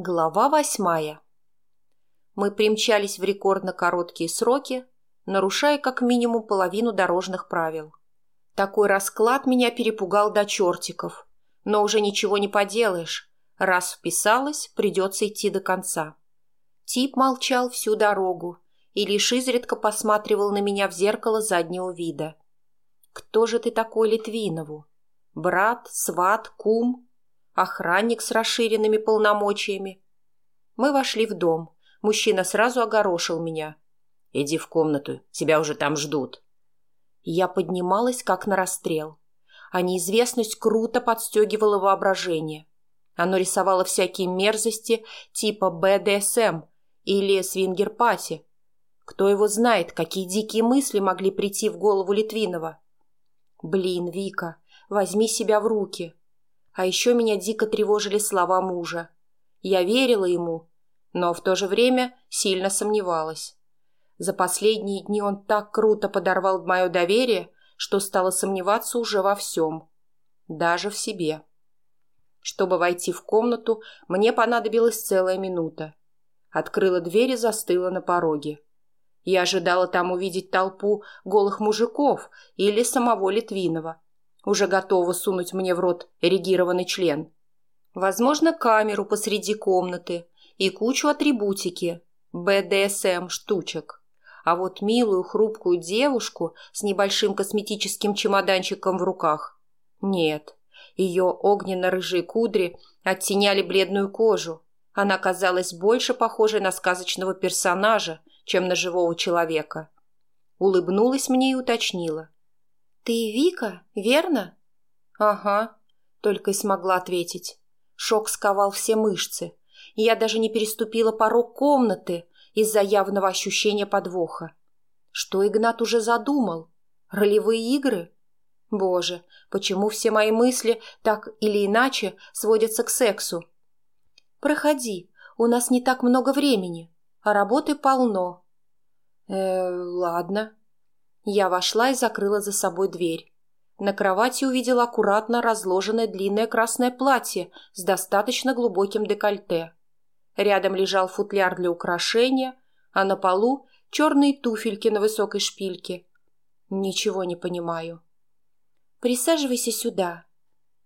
Глава восьмая. Мы примчались в рекордно короткие сроки, нарушая как минимум половину дорожных правил. Такой расклад меня перепугал до чертиков, но уже ничего не поделаешь. Раз вписалась, придется идти до конца. Тип молчал всю дорогу и лишь изредка посматривал на меня в зеркало заднего вида. «Кто же ты такой Литвинову? Брат, сват, кум?» Охранник с расширенными полномочиями. Мы вошли в дом. Мужчина сразу огорошил меня. «Иди в комнату, тебя уже там ждут». Я поднималась, как на расстрел. А неизвестность круто подстегивала воображение. Оно рисовало всякие мерзости типа БДСМ или свингер-пати. Кто его знает, какие дикие мысли могли прийти в голову Литвинова. Блин, Вика, возьми себя в руки. А еще меня дико тревожили слова мужа. Я верила ему, но в то же время сильно сомневалась. За последние дни он так круто подорвал мое доверие, что стала сомневаться уже во всем. Даже в себе. Чтобы войти в комнату, мне понадобилась целая минута. Открыла дверь и застыла на пороге. Я ожидала там увидеть толпу голых мужиков или самого Литвинова уже готова сунуть мне в рот эрегированный член. Возможно, камеру посреди комнаты и кучу атрибутики, БДСМ штучек. А вот милую хрупкую девушку с небольшим косметическим чемоданчиком в руках. Нет, ее огненно-рыжие кудри оттеняли бледную кожу. Она казалась больше похожей на сказочного персонажа, чем на живого человека. Улыбнулась мне и уточнила. «Ты Вика, верно?» «Ага», — только и смогла ответить. Шок сковал все мышцы. Я даже не переступила порог комнаты из-за явного ощущения подвоха. Что Игнат уже задумал? Ролевые игры? Боже, почему все мои мысли так или иначе сводятся к сексу? Проходи, у нас не так много времени, а работы полно. Э, ладно. Я вошла и закрыла за собой дверь. На кровати увидела аккуратно разложенное длинное красное платье с достаточно глубоким декольте. Рядом лежал футляр для украшения, а на полу черные туфельки на высокой шпильке. Ничего не понимаю. «Присаживайся сюда».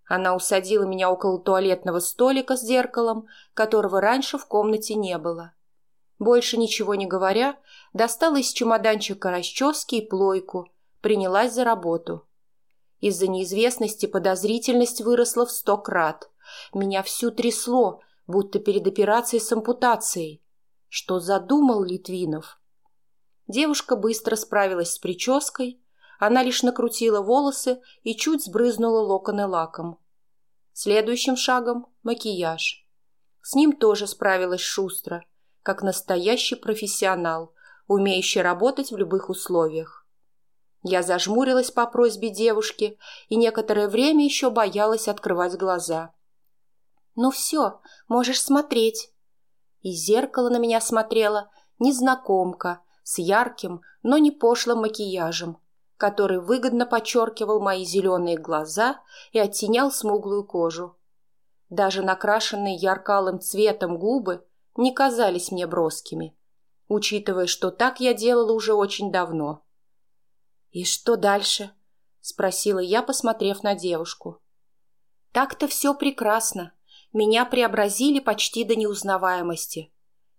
Она усадила меня около туалетного столика с зеркалом, которого раньше в комнате не было. Больше ничего не говоря, достала из чемоданчика расчески и плойку, принялась за работу. Из-за неизвестности подозрительность выросла в сто крат. Меня всю трясло, будто перед операцией с ампутацией. Что задумал Литвинов? Девушка быстро справилась с прической. Она лишь накрутила волосы и чуть сбрызнула локоны лаком. Следующим шагом – макияж. С ним тоже справилась шустро – как настоящий профессионал, умеющий работать в любых условиях. Я зажмурилась по просьбе девушки и некоторое время еще боялась открывать глаза. «Ну все, можешь смотреть». Из зеркала на меня смотрела незнакомка с ярким, но не пошлым макияжем, который выгодно подчеркивал мои зеленые глаза и оттенял смуглую кожу. Даже накрашенные яркалым цветом губы не казались мне броскими, учитывая, что так я делала уже очень давно. «И что дальше?» — спросила я, посмотрев на девушку. «Так-то все прекрасно. Меня преобразили почти до неузнаваемости.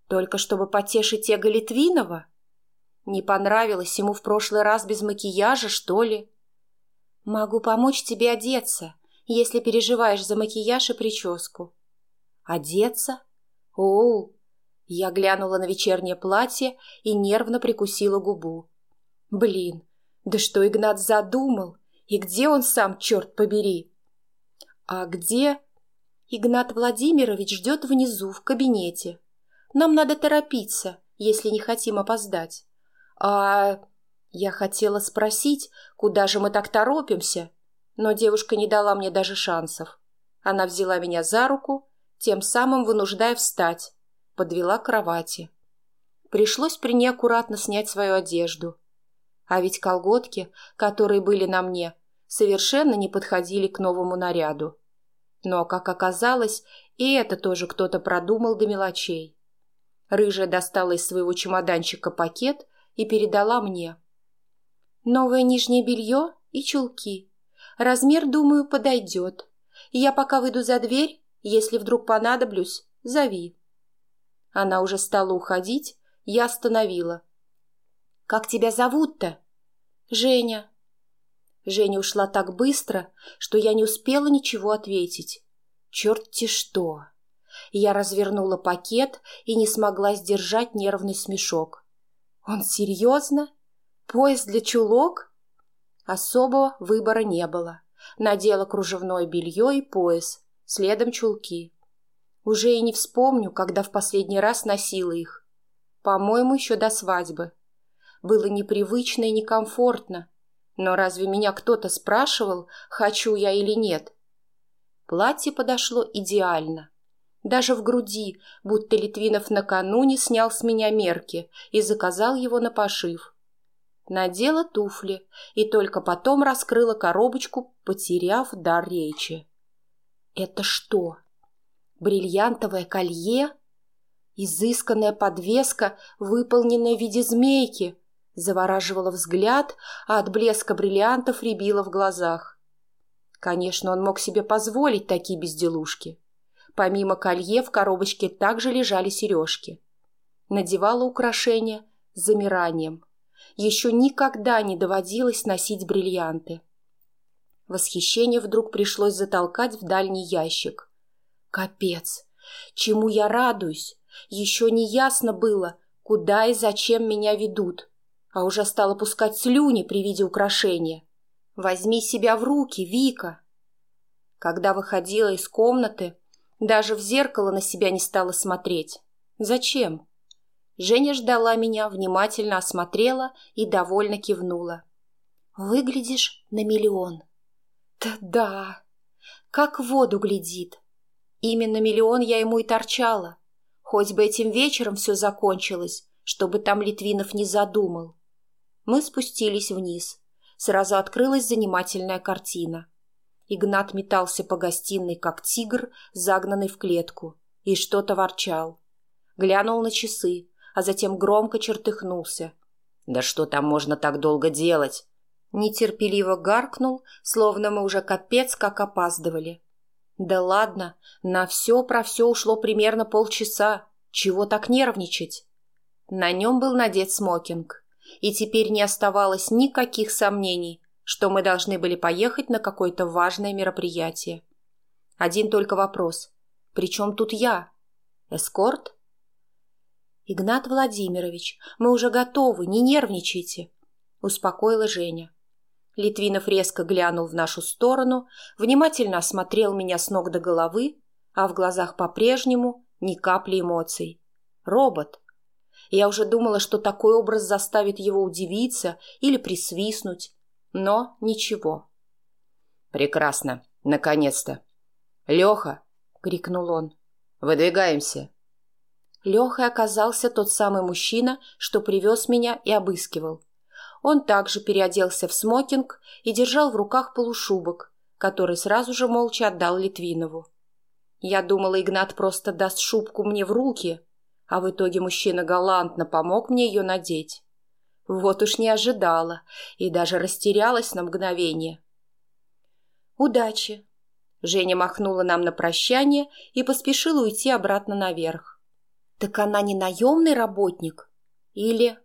Только чтобы потешить Эго Литвинова? Не понравилось ему в прошлый раз без макияжа, что ли? Могу помочь тебе одеться, если переживаешь за макияж и прическу». «Одеться?» «Оу!» Я глянула на вечернее платье и нервно прикусила губу. «Блин, да что Игнат задумал? И где он сам, черт побери?» «А где?» «Игнат Владимирович ждет внизу, в кабинете. Нам надо торопиться, если не хотим опоздать. А...» Я хотела спросить, куда же мы так торопимся, но девушка не дала мне даже шансов. Она взяла меня за руку тем самым вынуждая встать, подвела к кровати. Пришлось при ней аккуратно снять свою одежду. А ведь колготки, которые были на мне, совершенно не подходили к новому наряду. Но, как оказалось, И это тоже кто-то продумал до мелочей. Рыжая достала из своего чемоданчика пакет и передала мне. «Новое нижнее белье и чулки. Размер, думаю, подойдет. Я пока выйду за дверь, если вдруг понадоблюсь, зови». Она уже стала уходить, я остановила. «Как тебя зовут-то?» «Женя». Женя ушла так быстро, что я не успела ничего ответить. «Черт-те что!» Я развернула пакет и не смогла сдержать нервный смешок. «Он серьезно? Пояс для чулок?» Особого выбора не было. Надела кружевное белье и пояс, следом чулки. Уже и не вспомню, когда в последний раз носила их. По-моему, еще до свадьбы. Было непривычно и некомфортно. Но разве меня кто-то спрашивал, хочу я или нет? Платье подошло идеально. Даже в груди, будто Литвинов накануне снял с меня мерки и заказал его на пошив. Надела туфли и только потом раскрыла коробочку, потеряв дар речи. «Это что? Бриллиантовое колье? Изысканная подвеска, выполненная в виде змейки?» Завораживала взгляд, а от блеска бриллиантов рябило в глазах. Конечно, он мог себе позволить такие безделушки. Помимо колье в коробочке также лежали сережки. Надевала украшения с замиранием. Еще никогда не доводилось носить бриллианты. Восхищение вдруг пришлось затолкать в дальний ящик. Капец! Чему я радуюсь? Еще не ясно было, куда и зачем меня ведут. А уже стала пускать слюни при виде украшения. Возьми себя в руки, Вика! Когда выходила из комнаты, даже в зеркало на себя не стала смотреть. Зачем? Женя ждала меня, внимательно осмотрела и довольно кивнула. «Выглядишь на миллион». «Да-да, как в воду глядит. Именно миллион я ему и торчала. Хоть бы этим вечером все закончилось, чтобы там Литвинов не задумал». Мы спустились вниз. Сразу открылась занимательная картина. Игнат метался по гостиной, как тигр, загнанный в клетку, и что-то ворчал. Глянул на часы, а затем громко чертыхнулся. «Да что там можно так долго делать?» Нетерпеливо гаркнул, словно мы уже капец как опаздывали. «Да ладно, на все про все ушло примерно полчаса. Чего так нервничать?» На нем был надет смокинг, и теперь не оставалось никаких сомнений, что мы должны были поехать на какое-то важное мероприятие. Один только вопрос. При чем тут я? Эскорт? Игнат Владимирович, мы уже готовы, не нервничайте, успокоила Женя. Литвинов резко глянул в нашу сторону, внимательно осмотрел меня с ног до головы, а в глазах по-прежнему ни капли эмоций. Робот. Я уже думала, что такой образ заставит его удивиться или присвистнуть, но ничего. «Прекрасно. Наконец-то!» «Леха!» — крикнул он. «Выдвигаемся!» Лехой оказался тот самый мужчина, что привез меня и обыскивал. Он также переоделся в смокинг и держал в руках полушубок, который сразу же молча отдал Литвинову. Я думала, Игнат просто даст шубку мне в руки, а в итоге мужчина галантно помог мне ее надеть. Вот уж не ожидала и даже растерялась на мгновение. «Удачи!» Женя махнула нам на прощание и поспешила уйти обратно наверх. «Так она не наемный работник? Или...»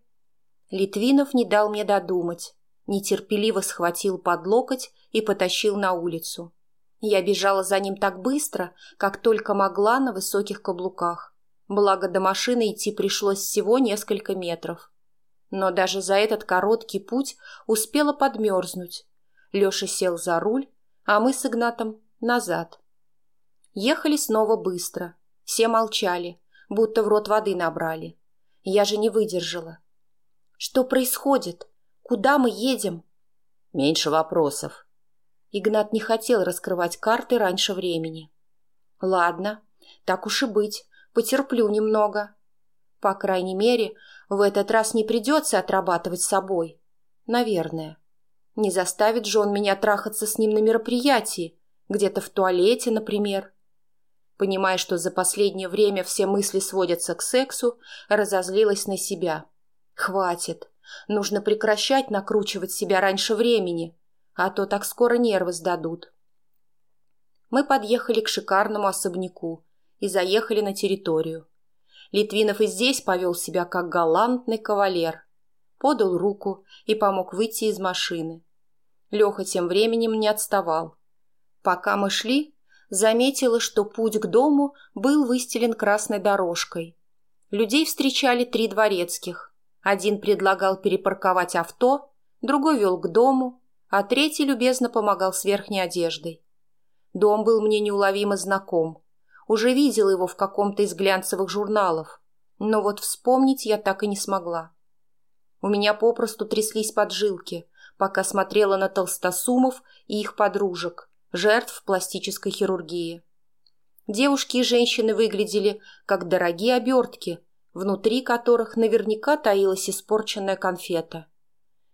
Литвинов не дал мне додумать, нетерпеливо схватил под локоть и потащил на улицу. Я бежала за ним так быстро, как только могла на высоких каблуках. Благо до машины идти пришлось всего несколько метров. Но даже за этот короткий путь успела подмерзнуть. Леша сел за руль, а мы с Игнатом назад. Ехали снова быстро. Все молчали, будто в рот воды набрали. Я же не выдержала. «Что происходит? Куда мы едем?» «Меньше вопросов». Игнат не хотел раскрывать карты раньше времени. «Ладно, так уж и быть, потерплю немного. По крайней мере, в этот раз не придется отрабатывать собой. Наверное. Не заставит же он меня трахаться с ним на мероприятии, где-то в туалете, например. понимая, что за последнее время все мысли сводятся к сексу, разозлилась на себя. «Хватит. Нужно прекращать накручивать себя раньше времени, а то так скоро нервы сдадут». Мы подъехали к шикарному особняку и заехали на территорию. Литвинов и здесь повел себя как галантный кавалер. Подал руку и помог выйти из машины. Леха тем временем не отставал. Пока мы шли, заметила, что путь к дому был выстелен красной дорожкой. Людей встречали три дворецких. Один предлагал перепарковать авто, другой вел к дому, а третий любезно помогал с верхней одеждой. Дом был мне неуловимо знаком. Уже видела его в каком-то из глянцевых журналов, но вот вспомнить я так и не смогла. У меня попросту тряслись поджилки, пока смотрела на толстосумов и их подружек, жертв пластической хирургии. Девушки и женщины выглядели как дорогие обертки, внутри которых наверняка таилась испорченная конфета.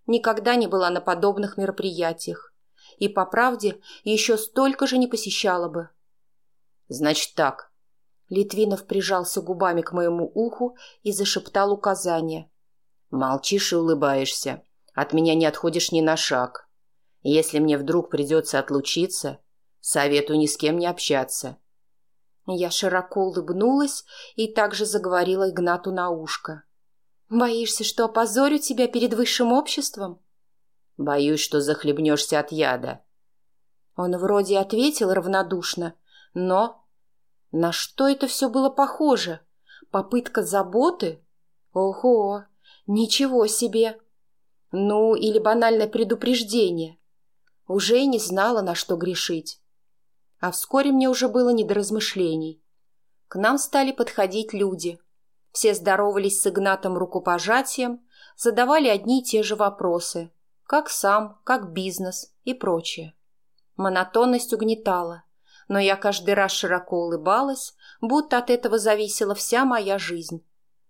Никогда не была на подобных мероприятиях. И, по правде, еще столько же не посещала бы. «Значит так». Литвинов прижался губами к моему уху и зашептал указания. «Молчишь и улыбаешься. От меня не отходишь ни на шаг. Если мне вдруг придется отлучиться, советую ни с кем не общаться. Я широко улыбнулась и также заговорила Игнату на ушко. «Боишься, что опозорю тебя перед высшим обществом?» «Боюсь, что захлебнешься от яда». Он вроде ответил равнодушно, но... На что это все было похоже? Попытка заботы? Ого, ничего себе! Ну, или банальное предупреждение. Уже и не знала, на что грешить. А вскоре мне уже было не до размышлений. К нам стали подходить люди. Все здоровались с Игнатом рукопожатием, задавали одни и те же вопросы. Как сам, как бизнес и прочее. Монотонность угнетала, но я каждый раз широко улыбалась, будто от этого зависела вся моя жизнь.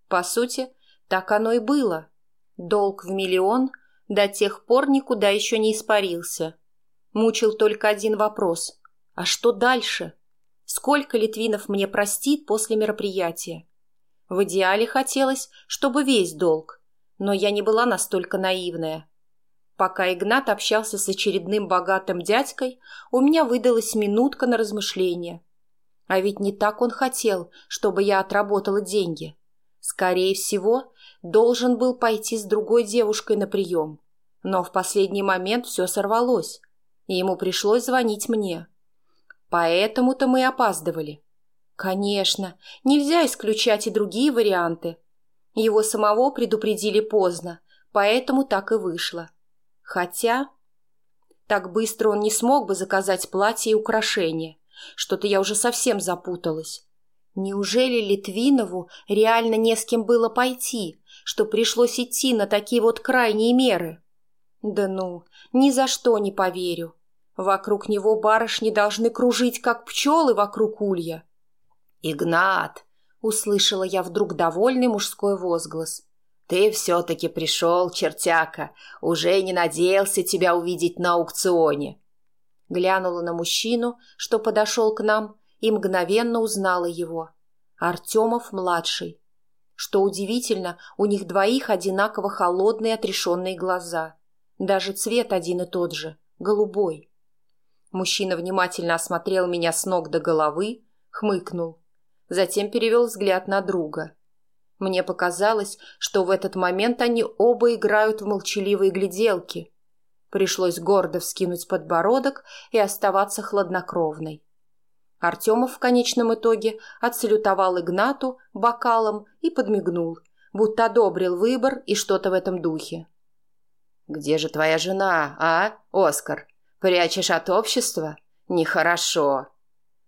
По сути, так оно и было. Долг в миллион до тех пор никуда еще не испарился. Мучил только один вопрос. А что дальше? Сколько Литвинов мне простит после мероприятия? В идеале хотелось, чтобы весь долг, но я не была настолько наивная. Пока Игнат общался с очередным богатым дядькой, у меня выдалась минутка на размышление. А ведь не так он хотел, чтобы я отработала деньги. Скорее всего, должен был пойти с другой девушкой на прием. Но в последний момент все сорвалось и ему пришлось звонить мне. Поэтому-то мы опаздывали. Конечно, нельзя исключать и другие варианты. Его самого предупредили поздно, поэтому так и вышло. Хотя... Так быстро он не смог бы заказать платье и украшения. Что-то я уже совсем запуталась. Неужели Литвинову реально не с кем было пойти, что пришлось идти на такие вот крайние меры? Да ну, ни за что не поверю. Вокруг него барышни должны кружить, как пчелы вокруг улья. «Игнат!» — услышала я вдруг довольный мужской возглас. «Ты все-таки пришел, чертяка. Уже не надеялся тебя увидеть на аукционе». Глянула на мужчину, что подошел к нам, и мгновенно узнала его. Артемов-младший. Что удивительно, у них двоих одинаково холодные отрешенные глаза. Даже цвет один и тот же — голубой. Мужчина внимательно осмотрел меня с ног до головы, хмыкнул. Затем перевел взгляд на друга. Мне показалось, что в этот момент они оба играют в молчаливые гляделки. Пришлось гордо вскинуть подбородок и оставаться хладнокровной. Артемов в конечном итоге отсалютовал Игнату бокалом и подмигнул, будто одобрил выбор и что-то в этом духе. «Где же твоя жена, а, Оскар? Прячешь от общества? Нехорошо!»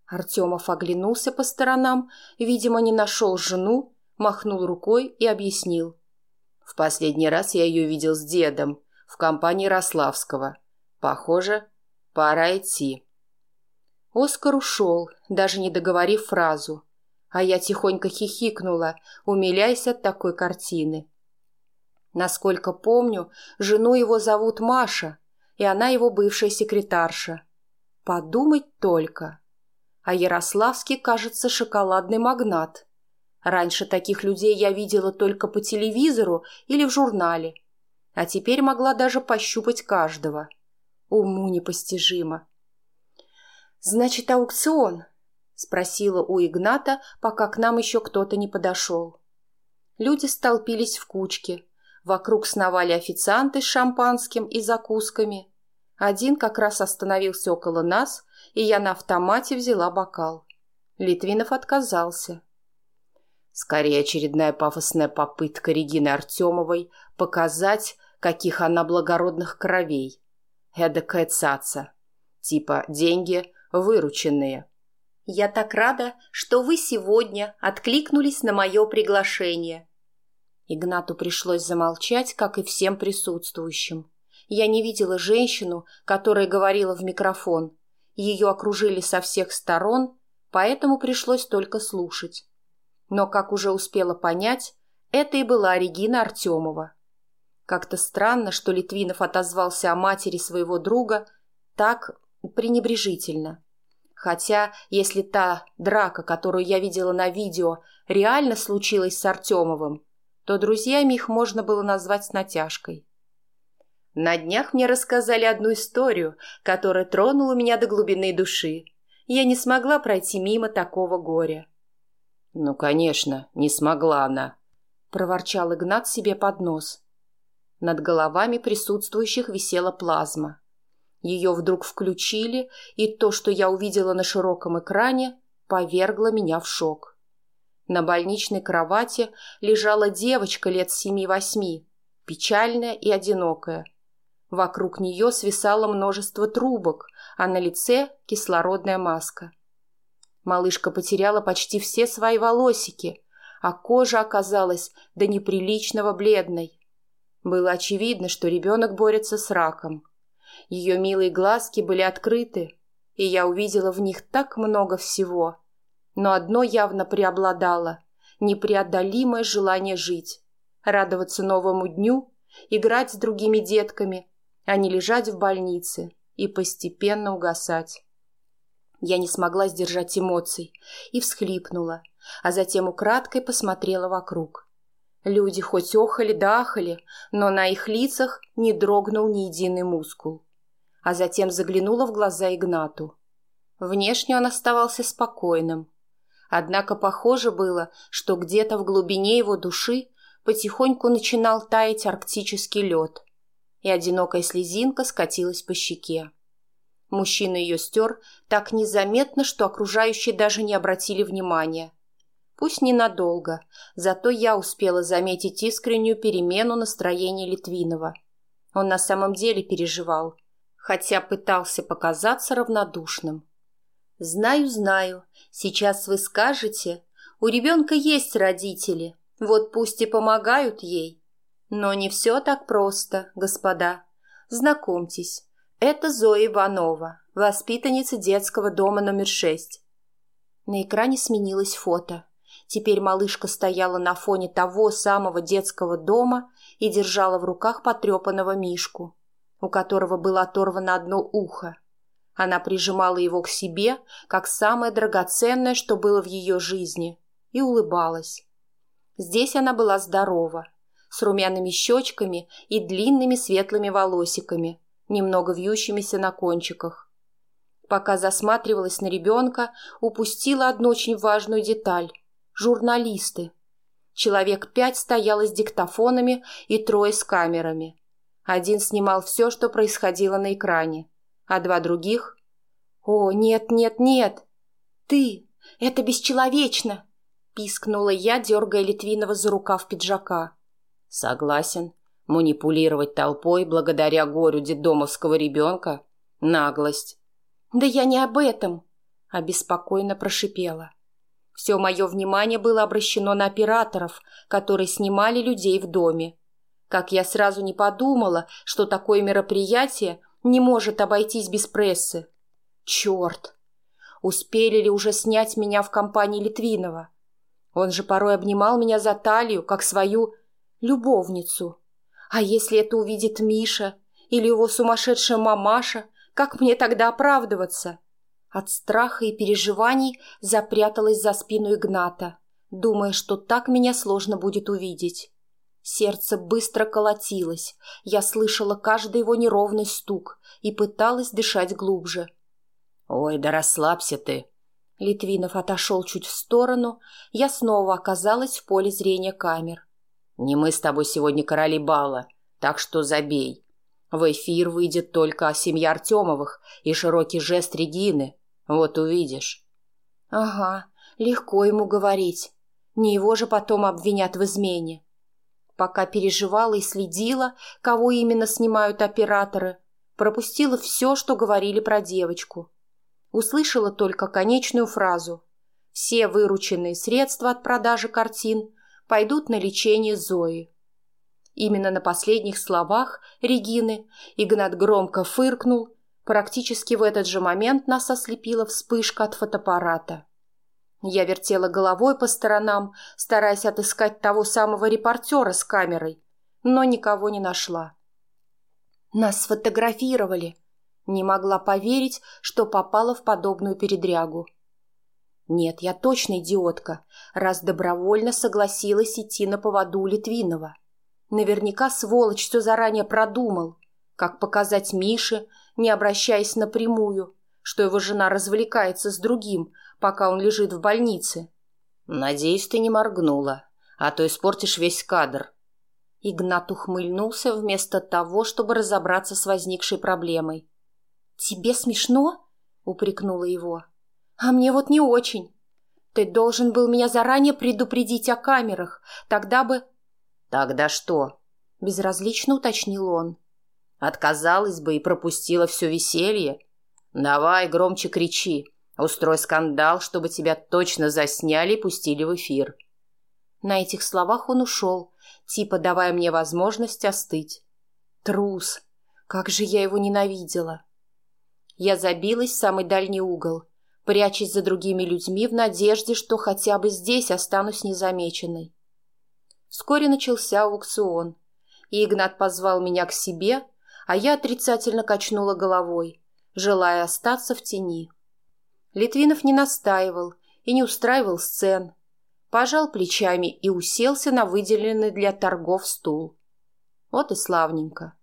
Артемов оглянулся по сторонам, видимо, не нашел жену, махнул рукой и объяснил. «В последний раз я ее видел с дедом в компании Рославского. Похоже, пора идти». Оскар ушел, даже не договорив фразу, а я тихонько хихикнула, умиляясь от такой картины. Насколько помню, жену его зовут Маша, и она его бывшая секретарша. Подумать только. а Ярославский, кажется, шоколадный магнат. Раньше таких людей я видела только по телевизору или в журнале, а теперь могла даже пощупать каждого. Уму непостижимо. «Значит, аукцион?» — спросила у Игната, пока к нам еще кто-то не подошел. Люди столпились в кучке. Вокруг сновали официанты с шампанским и закусками. Один как раз остановился около нас, и я на автомате взяла бокал. Литвинов отказался. Скорее очередная пафосная попытка Регины Артемовой показать, каких она благородных кровей. Эдакая цаца. Типа деньги вырученные. Я так рада, что вы сегодня откликнулись на мое приглашение. Игнату пришлось замолчать, как и всем присутствующим. Я не видела женщину, которая говорила в микрофон. Ее окружили со всех сторон, поэтому пришлось только слушать. Но, как уже успела понять, это и была Регина Артемова. Как-то странно, что Литвинов отозвался о матери своего друга так пренебрежительно. Хотя, если та драка, которую я видела на видео, реально случилась с Артемовым, то друзьями их можно было назвать с натяжкой. На днях мне рассказали одну историю, которая тронула меня до глубины души. Я не смогла пройти мимо такого горя. «Ну, конечно, не смогла она», — проворчал Игнат себе под нос. Над головами присутствующих висела плазма. Ее вдруг включили, и то, что я увидела на широком экране, повергло меня в шок. На больничной кровати лежала девочка лет семи-восьми, печальная и одинокая. Вокруг нее свисало множество трубок, а на лице кислородная маска. Малышка потеряла почти все свои волосики, а кожа оказалась до неприличного бледной. Было очевидно, что ребенок борется с раком. Ее милые глазки были открыты, и я увидела в них так много всего. Но одно явно преобладало – непреодолимое желание жить, радоваться новому дню, играть с другими детками, а не лежать в больнице и постепенно угасать. Я не смогла сдержать эмоций и всхлипнула, а затем украдкой посмотрела вокруг. Люди хоть охали да ахали, но на их лицах не дрогнул ни единый мускул. А затем заглянула в глаза Игнату. Внешне он оставался спокойным. Однако похоже было, что где-то в глубине его души потихоньку начинал таять арктический лед, и одинокая слезинка скатилась по щеке. Мужчина ее стер так незаметно, что окружающие даже не обратили внимания. Пусть ненадолго, зато я успела заметить искреннюю перемену настроения Литвинова. Он на самом деле переживал, хотя пытался показаться равнодушным. «Знаю, знаю. Сейчас вы скажете, у ребенка есть родители, вот пусть и помогают ей. Но не все так просто, господа. Знакомьтесь, это Зоя Иванова, воспитанница детского дома номер шесть. На экране сменилось фото. Теперь малышка стояла на фоне того самого детского дома и держала в руках потрепанного мишку, у которого было оторвано одно ухо. Она прижимала его к себе, как самое драгоценное, что было в ее жизни, и улыбалась. Здесь она была здорова, с румяными щечками и длинными светлыми волосиками – немного вьющимися на кончиках. Пока засматривалась на ребенка, упустила одну очень важную деталь – журналисты. Человек пять стояло с диктофонами и трое с камерами. Один снимал все, что происходило на экране, а два других... «О, нет, нет, нет! Ты! Это бесчеловечно!» – пискнула я, дергая Литвинова за рукав пиджака. «Согласен», Манипулировать толпой благодаря горю детдомовского ребенка – наглость. «Да я не об этом!» – обеспокоенно прошипела. Все мое внимание было обращено на операторов, которые снимали людей в доме. Как я сразу не подумала, что такое мероприятие не может обойтись без прессы. Черт! Успели ли уже снять меня в компании Литвинова? Он же порой обнимал меня за талию, как свою любовницу. А если это увидит Миша или его сумасшедшая мамаша, как мне тогда оправдываться? От страха и переживаний запряталась за спину Игната, думая, что так меня сложно будет увидеть. Сердце быстро колотилось, я слышала каждый его неровный стук и пыталась дышать глубже. «Ой, да расслабься ты!» Литвинов отошел чуть в сторону, я снова оказалась в поле зрения камер. «Не мы с тобой сегодня короли бала, так что забей. В эфир выйдет только семья Артемовых и широкий жест Регины. Вот увидишь». «Ага, легко ему говорить. Не его же потом обвинят в измене пока переживала и следила, кого именно снимают операторы, пропустила все, что говорили про девочку. Услышала только конечную фразу. Все вырученные средства от продажи картин пойдут на лечение Зои. Именно на последних словах Регины Игнат громко фыркнул. Практически в этот же момент нас ослепила вспышка от фотоаппарата. Я вертела головой по сторонам, стараясь отыскать того самого репортера с камерой, но никого не нашла. Нас сфотографировали. Не могла поверить, что попала в подобную передрягу. Нет, я точно идиотка, раз добровольно согласилась идти на поводу Литвинова. Наверняка сволочь все заранее продумал, как показать Мише, не обращаясь напрямую, что его жена развлекается с другим, пока он лежит в больнице. «Надеюсь, ты не моргнула, а то испортишь весь кадр». Игнат ухмыльнулся вместо того, чтобы разобраться с возникшей проблемой. «Тебе смешно?» — упрекнула его. «А мне вот не очень. Ты должен был меня заранее предупредить о камерах, тогда бы...» «Тогда что?» — безразлично уточнил он. «Отказалась бы и пропустила все веселье. Давай громче кричи, Устрой скандал, чтобы тебя точно засняли и пустили в эфир. На этих словах он ушел, типа давая мне возможность остыть. Трус! Как же я его ненавидела! Я забилась в самый дальний угол, прячась за другими людьми в надежде, что хотя бы здесь останусь незамеченной. Вскоре начался аукцион, и Игнат позвал меня к себе, а я отрицательно качнула головой, желая остаться в тени. Литвинов не настаивал и не устраивал сцен. Пожал плечами и уселся на выделенный для торгов стул. Вот и славненько.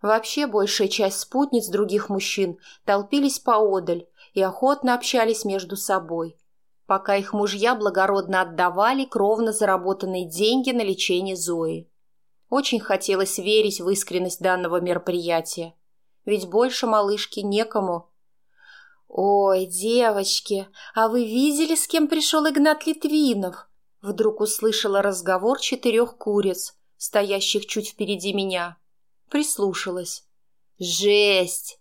Вообще большая часть спутниц других мужчин толпились поодаль и охотно общались между собой, пока их мужья благородно отдавали кровно заработанные деньги на лечение Зои. Очень хотелось верить в искренность данного мероприятия, ведь больше малышки некому «Ой, девочки, а вы видели, с кем пришел Игнат Литвинов?» Вдруг услышала разговор четырех куриц, стоящих чуть впереди меня. Прислушалась. «Жесть!»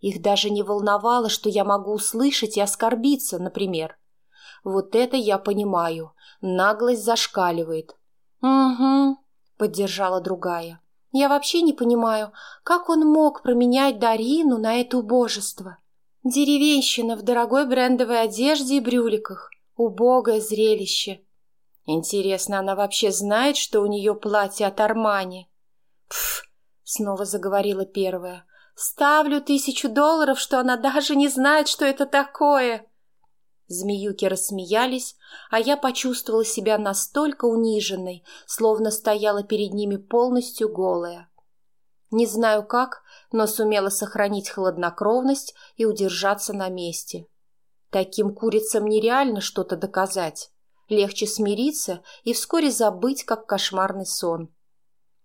Их даже не волновало, что я могу услышать и оскорбиться, например. Вот это я понимаю. Наглость зашкаливает. «Угу», — поддержала другая. «Я вообще не понимаю, как он мог променять Дарину на это убожество?» Деревенщина в дорогой брендовой одежде и брюликах. Убогое зрелище. Интересно, она вообще знает, что у нее платье от Армани? Пф, снова заговорила первая. Ставлю тысячу долларов, что она даже не знает, что это такое. Змеюки рассмеялись, а я почувствовала себя настолько униженной, словно стояла перед ними полностью голая. Не знаю как, но сумела сохранить хладнокровность и удержаться на месте. Таким курицам нереально что-то доказать. Легче смириться и вскоре забыть, как кошмарный сон.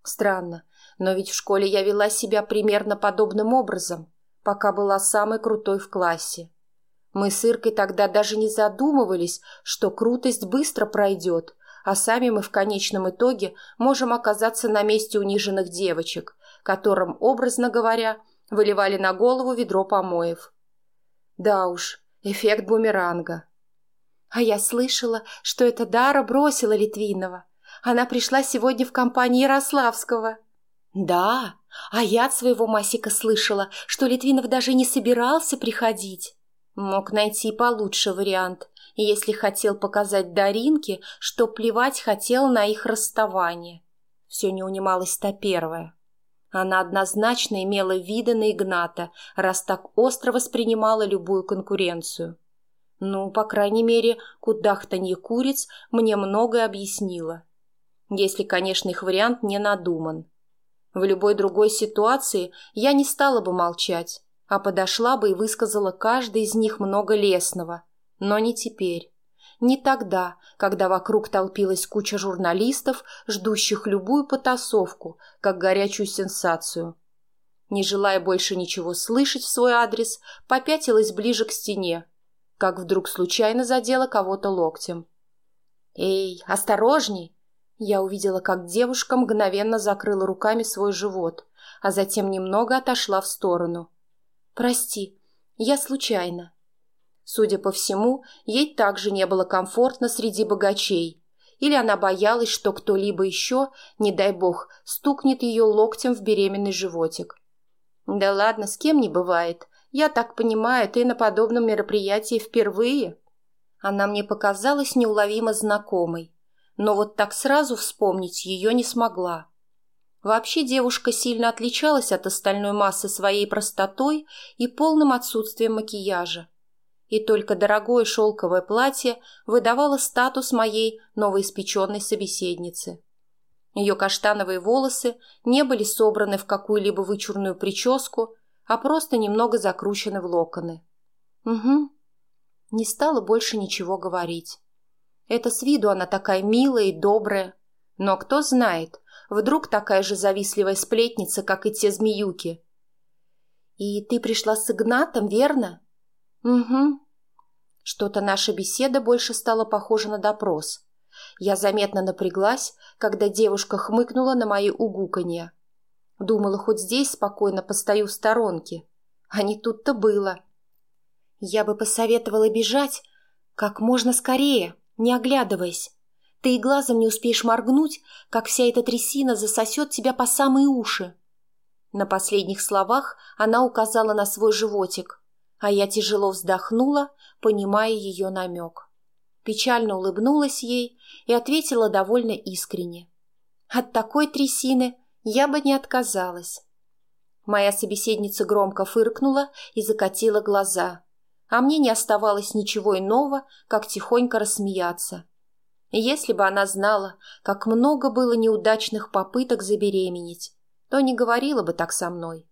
Странно, но ведь в школе я вела себя примерно подобным образом, пока была самой крутой в классе. Мы с Иркой тогда даже не задумывались, что крутость быстро пройдет, а сами мы в конечном итоге можем оказаться на месте униженных девочек, которым, образно говоря, выливали на голову ведро помоев. Да уж, эффект бумеранга. А я слышала, что это Дара бросила Литвинова. Она пришла сегодня в компании Ярославского. Да, а я от своего Масика слышала, что Литвинов даже не собирался приходить. Мог найти получше вариант, если хотел показать Даринке, что плевать хотел на их расставание. Все не унималось та первая. Она однозначно имела виды на Игната, раз так остро воспринимала любую конкуренцию. Ну, по крайней мере, кудахтанье куриц мне многое объяснило. Если, конечно, их вариант не надуман. В любой другой ситуации я не стала бы молчать, а подошла бы и высказала каждый из них много лесного. Но не теперь. Не тогда, когда вокруг толпилась куча журналистов, ждущих любую потасовку, как горячую сенсацию. Не желая больше ничего слышать в свой адрес, попятилась ближе к стене, как вдруг случайно задела кого-то локтем. «Эй, осторожней!» Я увидела, как девушка мгновенно закрыла руками свой живот, а затем немного отошла в сторону. «Прости, я случайно». Судя по всему, ей также не было комфортно среди богачей. Или она боялась, что кто-либо еще, не дай бог, стукнет ее локтем в беременный животик. «Да ладно, с кем не бывает. Я так понимаю, ты на подобном мероприятии впервые?» Она мне показалась неуловимо знакомой, но вот так сразу вспомнить ее не смогла. Вообще девушка сильно отличалась от остальной массы своей простотой и полным отсутствием макияжа и только дорогое шелковое платье выдавало статус моей новоиспеченной собеседницы. Ее каштановые волосы не были собраны в какую-либо вычурную прическу, а просто немного закручены в локоны. Угу. Не стала больше ничего говорить. Это с виду она такая милая и добрая. Но кто знает, вдруг такая же завистливая сплетница, как и те змеюки. «И ты пришла с Игнатом, верно?» «Угу». Что-то наша беседа больше стала похожа на допрос. Я заметно напряглась, когда девушка хмыкнула на мои угуканье. Думала, хоть здесь спокойно постою в сторонке. А не тут-то было. Я бы посоветовала бежать как можно скорее, не оглядываясь. Ты и глазом не успеешь моргнуть, как вся эта трясина засосет тебя по самые уши. На последних словах она указала на свой животик – а я тяжело вздохнула, понимая ее намек. Печально улыбнулась ей и ответила довольно искренне. От такой трясины я бы не отказалась. Моя собеседница громко фыркнула и закатила глаза, а мне не оставалось ничего иного, как тихонько рассмеяться. Если бы она знала, как много было неудачных попыток забеременеть, то не говорила бы так со мной.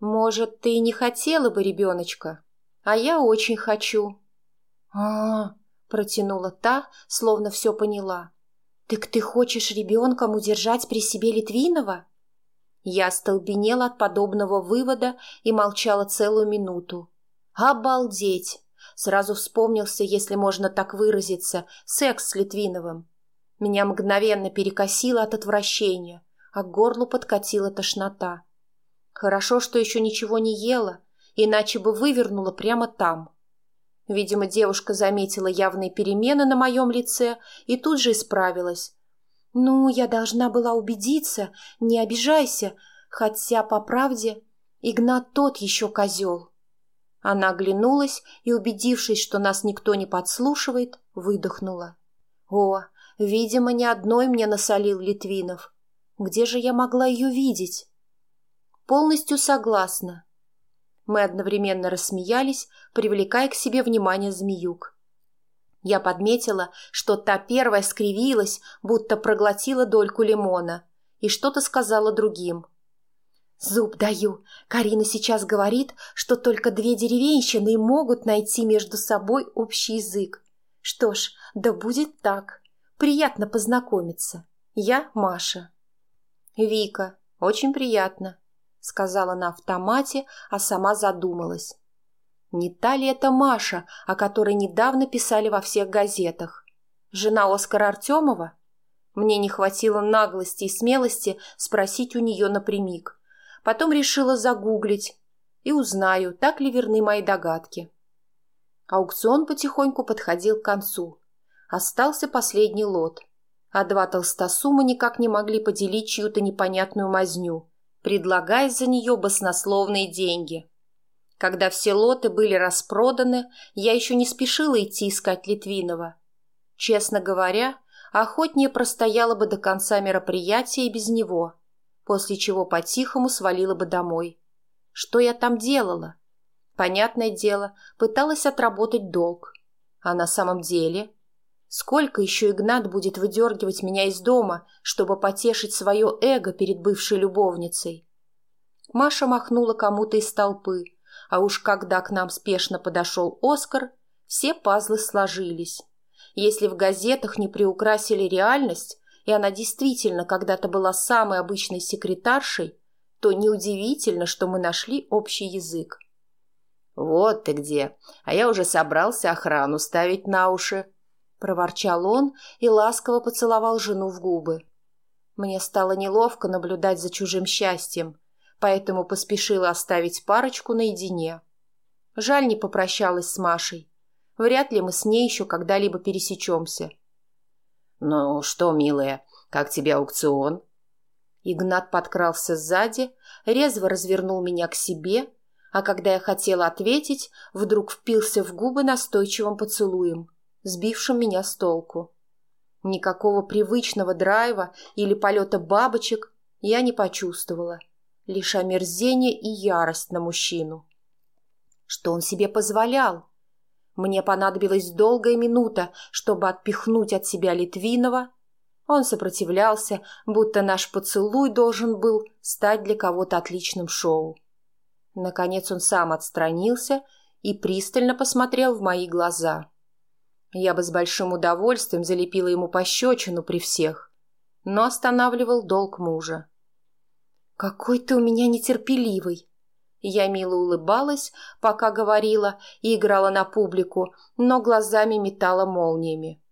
«Может, ты не хотела бы ребеночка? А я очень хочу». «А-а-а», протянула та, словно все поняла. «Так ты хочешь ребенком удержать при себе Литвинова?» Я остолбенела от подобного вывода и молчала целую минуту. «Обалдеть!» Сразу вспомнился, если можно так выразиться, секс с Литвиновым. Меня мгновенно перекосило от отвращения, а к горлу подкатила тошнота. Хорошо, что еще ничего не ела, иначе бы вывернула прямо там. Видимо, девушка заметила явные перемены на моем лице и тут же исправилась. «Ну, я должна была убедиться, не обижайся, хотя, по правде, Игнат тот еще козел». Она оглянулась и, убедившись, что нас никто не подслушивает, выдохнула. «О, видимо, ни одной мне насолил Литвинов. Где же я могла ее видеть?» Полностью согласна. Мы одновременно рассмеялись, привлекая к себе внимание змеюк. Я подметила, что та первая скривилась, будто проглотила дольку лимона, и что-то сказала другим. «Зуб даю. Карина сейчас говорит, что только две деревенщины могут найти между собой общий язык. Что ж, да будет так. Приятно познакомиться. Я Маша». «Вика. Очень приятно. — сказала на автомате, а сама задумалась. Не та ли это Маша, о которой недавно писали во всех газетах? Жена Оскара Артемова? Мне не хватило наглости и смелости спросить у нее напрямик. Потом решила загуглить и узнаю, так ли верны мои догадки. Аукцион потихоньку подходил к концу. Остался последний лот, а два толстосума никак не могли поделить чью-то непонятную мазню – предлагая за нее баснословные деньги. Когда все лоты были распроданы, я еще не спешила идти искать Литвинова. Честно говоря, охотнее простояла бы до конца мероприятия и без него. после чего по-тихому свалила бы домой. Что я там делала? Понятное дело, пыталась отработать долг. А на самом деле... Сколько еще Игнат будет выдергивать меня из дома, чтобы потешить свое эго перед бывшей любовницей? Маша махнула кому-то из толпы, а уж когда к нам спешно подошел Оскар, все пазлы сложились. Если в газетах не приукрасили реальность, и она действительно когда-то была самой обычной секретаршей, то неудивительно, что мы нашли общий язык. «Вот ты где! А я уже собрался охрану ставить на уши!» Проворчал он и ласково поцеловал жену в губы. Мне стало неловко наблюдать за чужим счастьем, поэтому поспешила оставить парочку наедине. Жаль, не попрощалась с Машей. Вряд ли мы с ней еще когда-либо пересечемся. «Ну что, милая, как тебе аукцион?» Игнат подкрался сзади, резво развернул меня к себе а когда я хотела ответить, вдруг впился в губы настойчивым поцелуем, сбившим меня с толку. Никакого привычного драйва или полета бабочек я не почувствовала, лишь омерзение и ярость на мужчину. Что он себе позволял? Мне понадобилась долгая минута, чтобы отпихнуть от себя Литвинова. Он сопротивлялся, будто наш поцелуй должен был стать для кого-то отличным шоу. Наконец он сам отстранился и пристально посмотрел в мои глаза. Я бы с большим удовольствием залепила ему пощечину при всех, но останавливал долг мужа. «Какой ты у меня нетерпеливый!» Я мило улыбалась, пока говорила и играла на публику, но глазами метала молниями.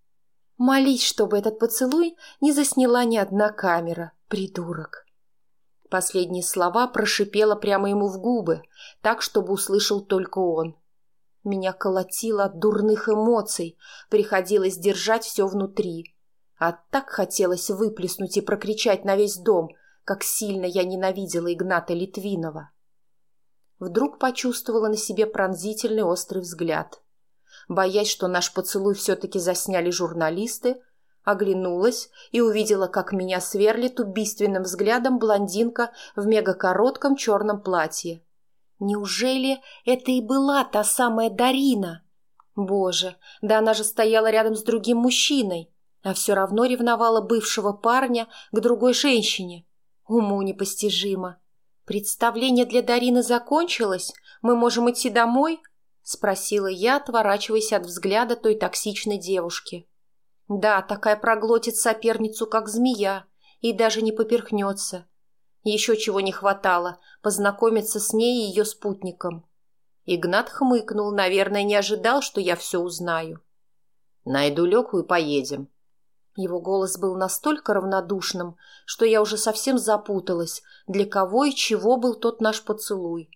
Молись, чтобы этот поцелуй не засняла ни одна камера, придурок. Последние слова прошипела прямо ему в губы, так, чтобы услышал только он. Меня колотило от дурных эмоций, приходилось держать все внутри. А так хотелось выплеснуть и прокричать на весь дом, как сильно я ненавидела Игната Литвинова. Вдруг почувствовала на себе пронзительный острый взгляд. Боясь, что наш поцелуй все-таки засняли журналисты, Оглянулась и увидела, как меня сверлит убийственным взглядом блондинка в мегакоротком черном платье. Неужели это и была та самая Дарина? Боже, да она же стояла рядом с другим мужчиной, а все равно ревновала бывшего парня к другой женщине. Уму непостижимо. Представление для Дарины закончилось? Мы можем идти домой? Спросила я, отворачиваясь от взгляда той токсичной девушки. Да, такая проглотит соперницу, как змея, и даже не поперхнется. Еще чего не хватало – познакомиться с ней и ее спутником. Игнат хмыкнул, наверное, не ожидал, что я все узнаю. «Найду Леку и поедем». Его голос был настолько равнодушным, что я уже совсем запуталась, для кого и чего был тот наш поцелуй.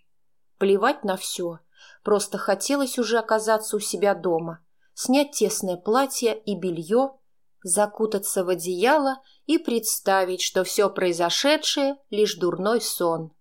Плевать на все, просто хотелось уже оказаться у себя дома – снять тесное платье и белье, закутаться в одеяло и представить, что все произошедшее – лишь дурной сон.